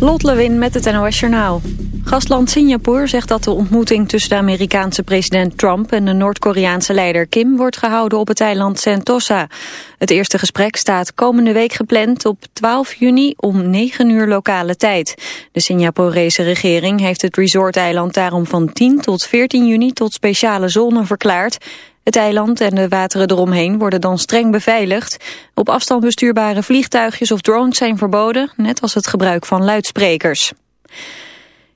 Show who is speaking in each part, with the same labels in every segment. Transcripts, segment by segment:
Speaker 1: Lot Lewin met het NOS Journaal. Gastland Singapore zegt dat de ontmoeting tussen de Amerikaanse president Trump en de Noord-Koreaanse leider Kim wordt gehouden op het eiland Sentosa. Het eerste gesprek staat komende week gepland op 12 juni om 9 uur lokale tijd. De Singaporese regering heeft het resorteiland daarom van 10 tot 14 juni tot speciale zone verklaard. Het eiland en de wateren eromheen worden dan streng beveiligd. Op afstand bestuurbare vliegtuigjes of drones zijn verboden, net als het gebruik van luidsprekers.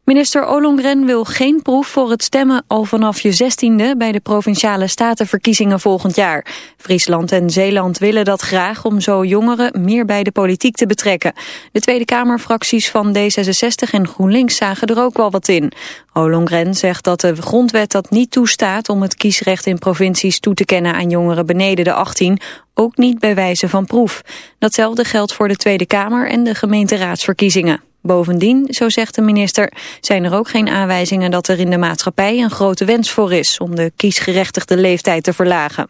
Speaker 1: Minister Ollongren wil geen proef voor het stemmen al vanaf je zestiende bij de provinciale statenverkiezingen volgend jaar. Friesland en Zeeland willen dat graag om zo jongeren meer bij de politiek te betrekken. De Tweede Kamerfracties van D66 en GroenLinks zagen er ook wel wat in. Ollongren zegt dat de grondwet dat niet toestaat om het kiesrecht in provincies toe te kennen aan jongeren beneden de 18, ook niet bij wijze van proef. Datzelfde geldt voor de Tweede Kamer en de gemeenteraadsverkiezingen. Bovendien, zo zegt de minister, zijn er ook geen aanwijzingen dat er in de maatschappij een grote wens voor is om de kiesgerechtigde leeftijd te verlagen.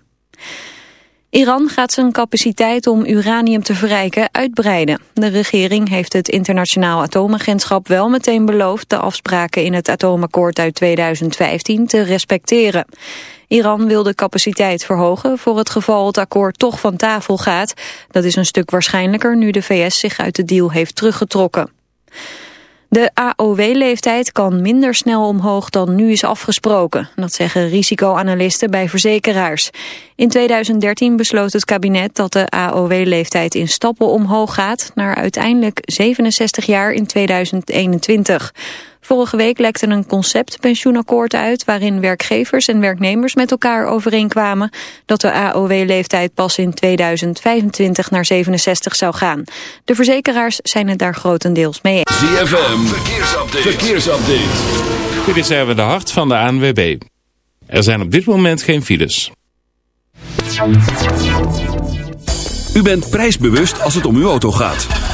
Speaker 1: Iran gaat zijn capaciteit om uranium te verrijken uitbreiden. De regering heeft het internationaal atoomagentschap wel meteen beloofd de afspraken in het atoomakkoord uit 2015 te respecteren. Iran wil de capaciteit verhogen voor het geval het akkoord toch van tafel gaat. Dat is een stuk waarschijnlijker nu de VS zich uit de deal heeft teruggetrokken. De AOW-leeftijd kan minder snel omhoog dan nu is afgesproken. Dat zeggen risicoanalisten bij verzekeraars. In 2013 besloot het kabinet dat de AOW-leeftijd in stappen omhoog gaat... naar uiteindelijk 67 jaar in 2021. Vorige week lekte een conceptpensioenakkoord uit... waarin werkgevers en werknemers met elkaar overeenkwamen... dat de AOW-leeftijd pas in 2025 naar 67 zou gaan. De verzekeraars zijn het daar grotendeels mee eens.
Speaker 2: ZFM, verkeersupdate. verkeersupdate.
Speaker 3: Dit is even de hart van de ANWB. Er zijn op dit moment geen files.
Speaker 2: U bent prijsbewust als het om uw auto gaat.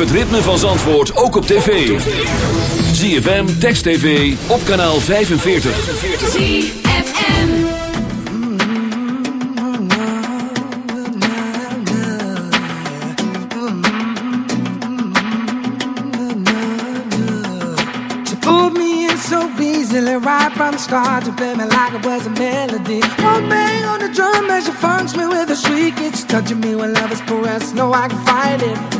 Speaker 2: Het ritme van Zandvoort ook op tv. ZFM, Text TV, op kanaal 45.
Speaker 4: ZFM.
Speaker 5: She pulled me in so easily right from the start to play me like it was a melody. One bang on the drum as she funks me with a shriek. It's touching me when love is caressed. No, I can fight it.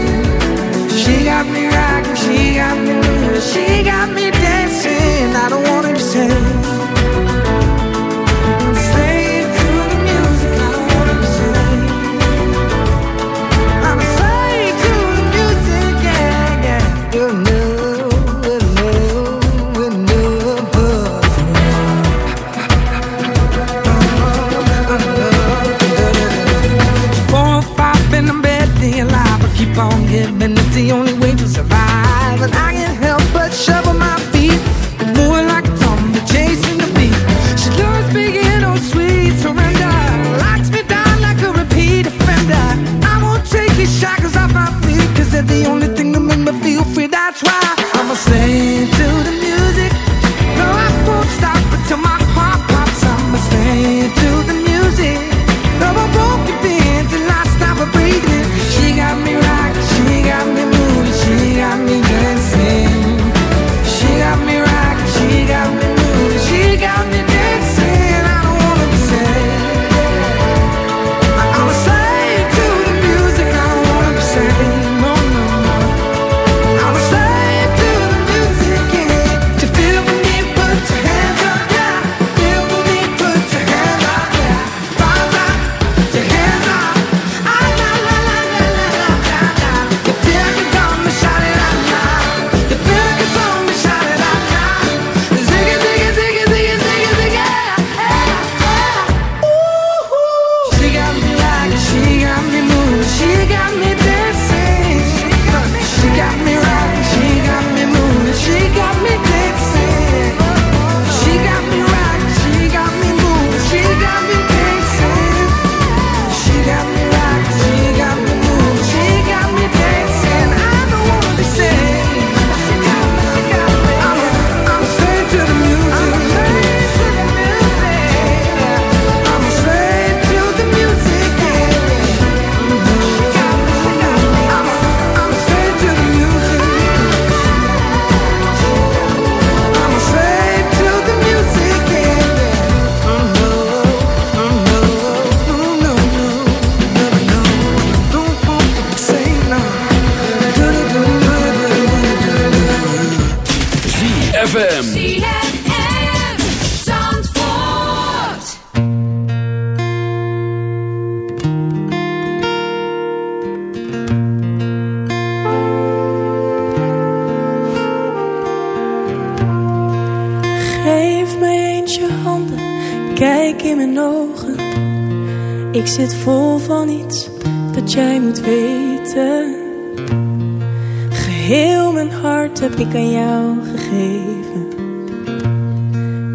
Speaker 5: She got me rocking, she got me moving, she got me dancing. I don't wanna be that's why I'ma sing to the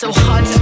Speaker 6: so hard to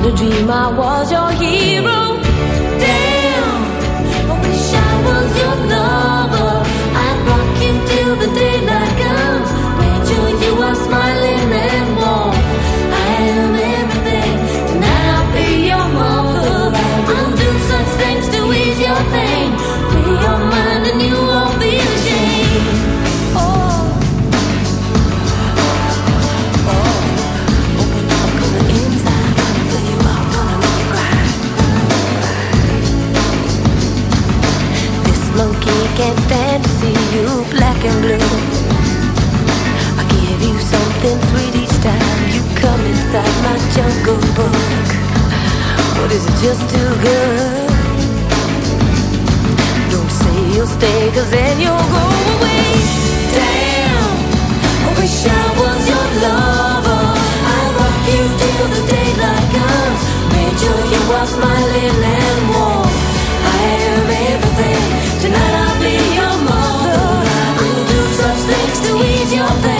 Speaker 7: had a dream I was your hero. Damn, I wish I was your lover. jungle book? What is it just too good? Don't say you'll stay, cause then you'll go away. Damn, I wish I was your lover. I rock you till the daylight comes. Made sure you are smiling and warm. I am everything. Tonight I'll be your mother. I'll do such things to ease your pain.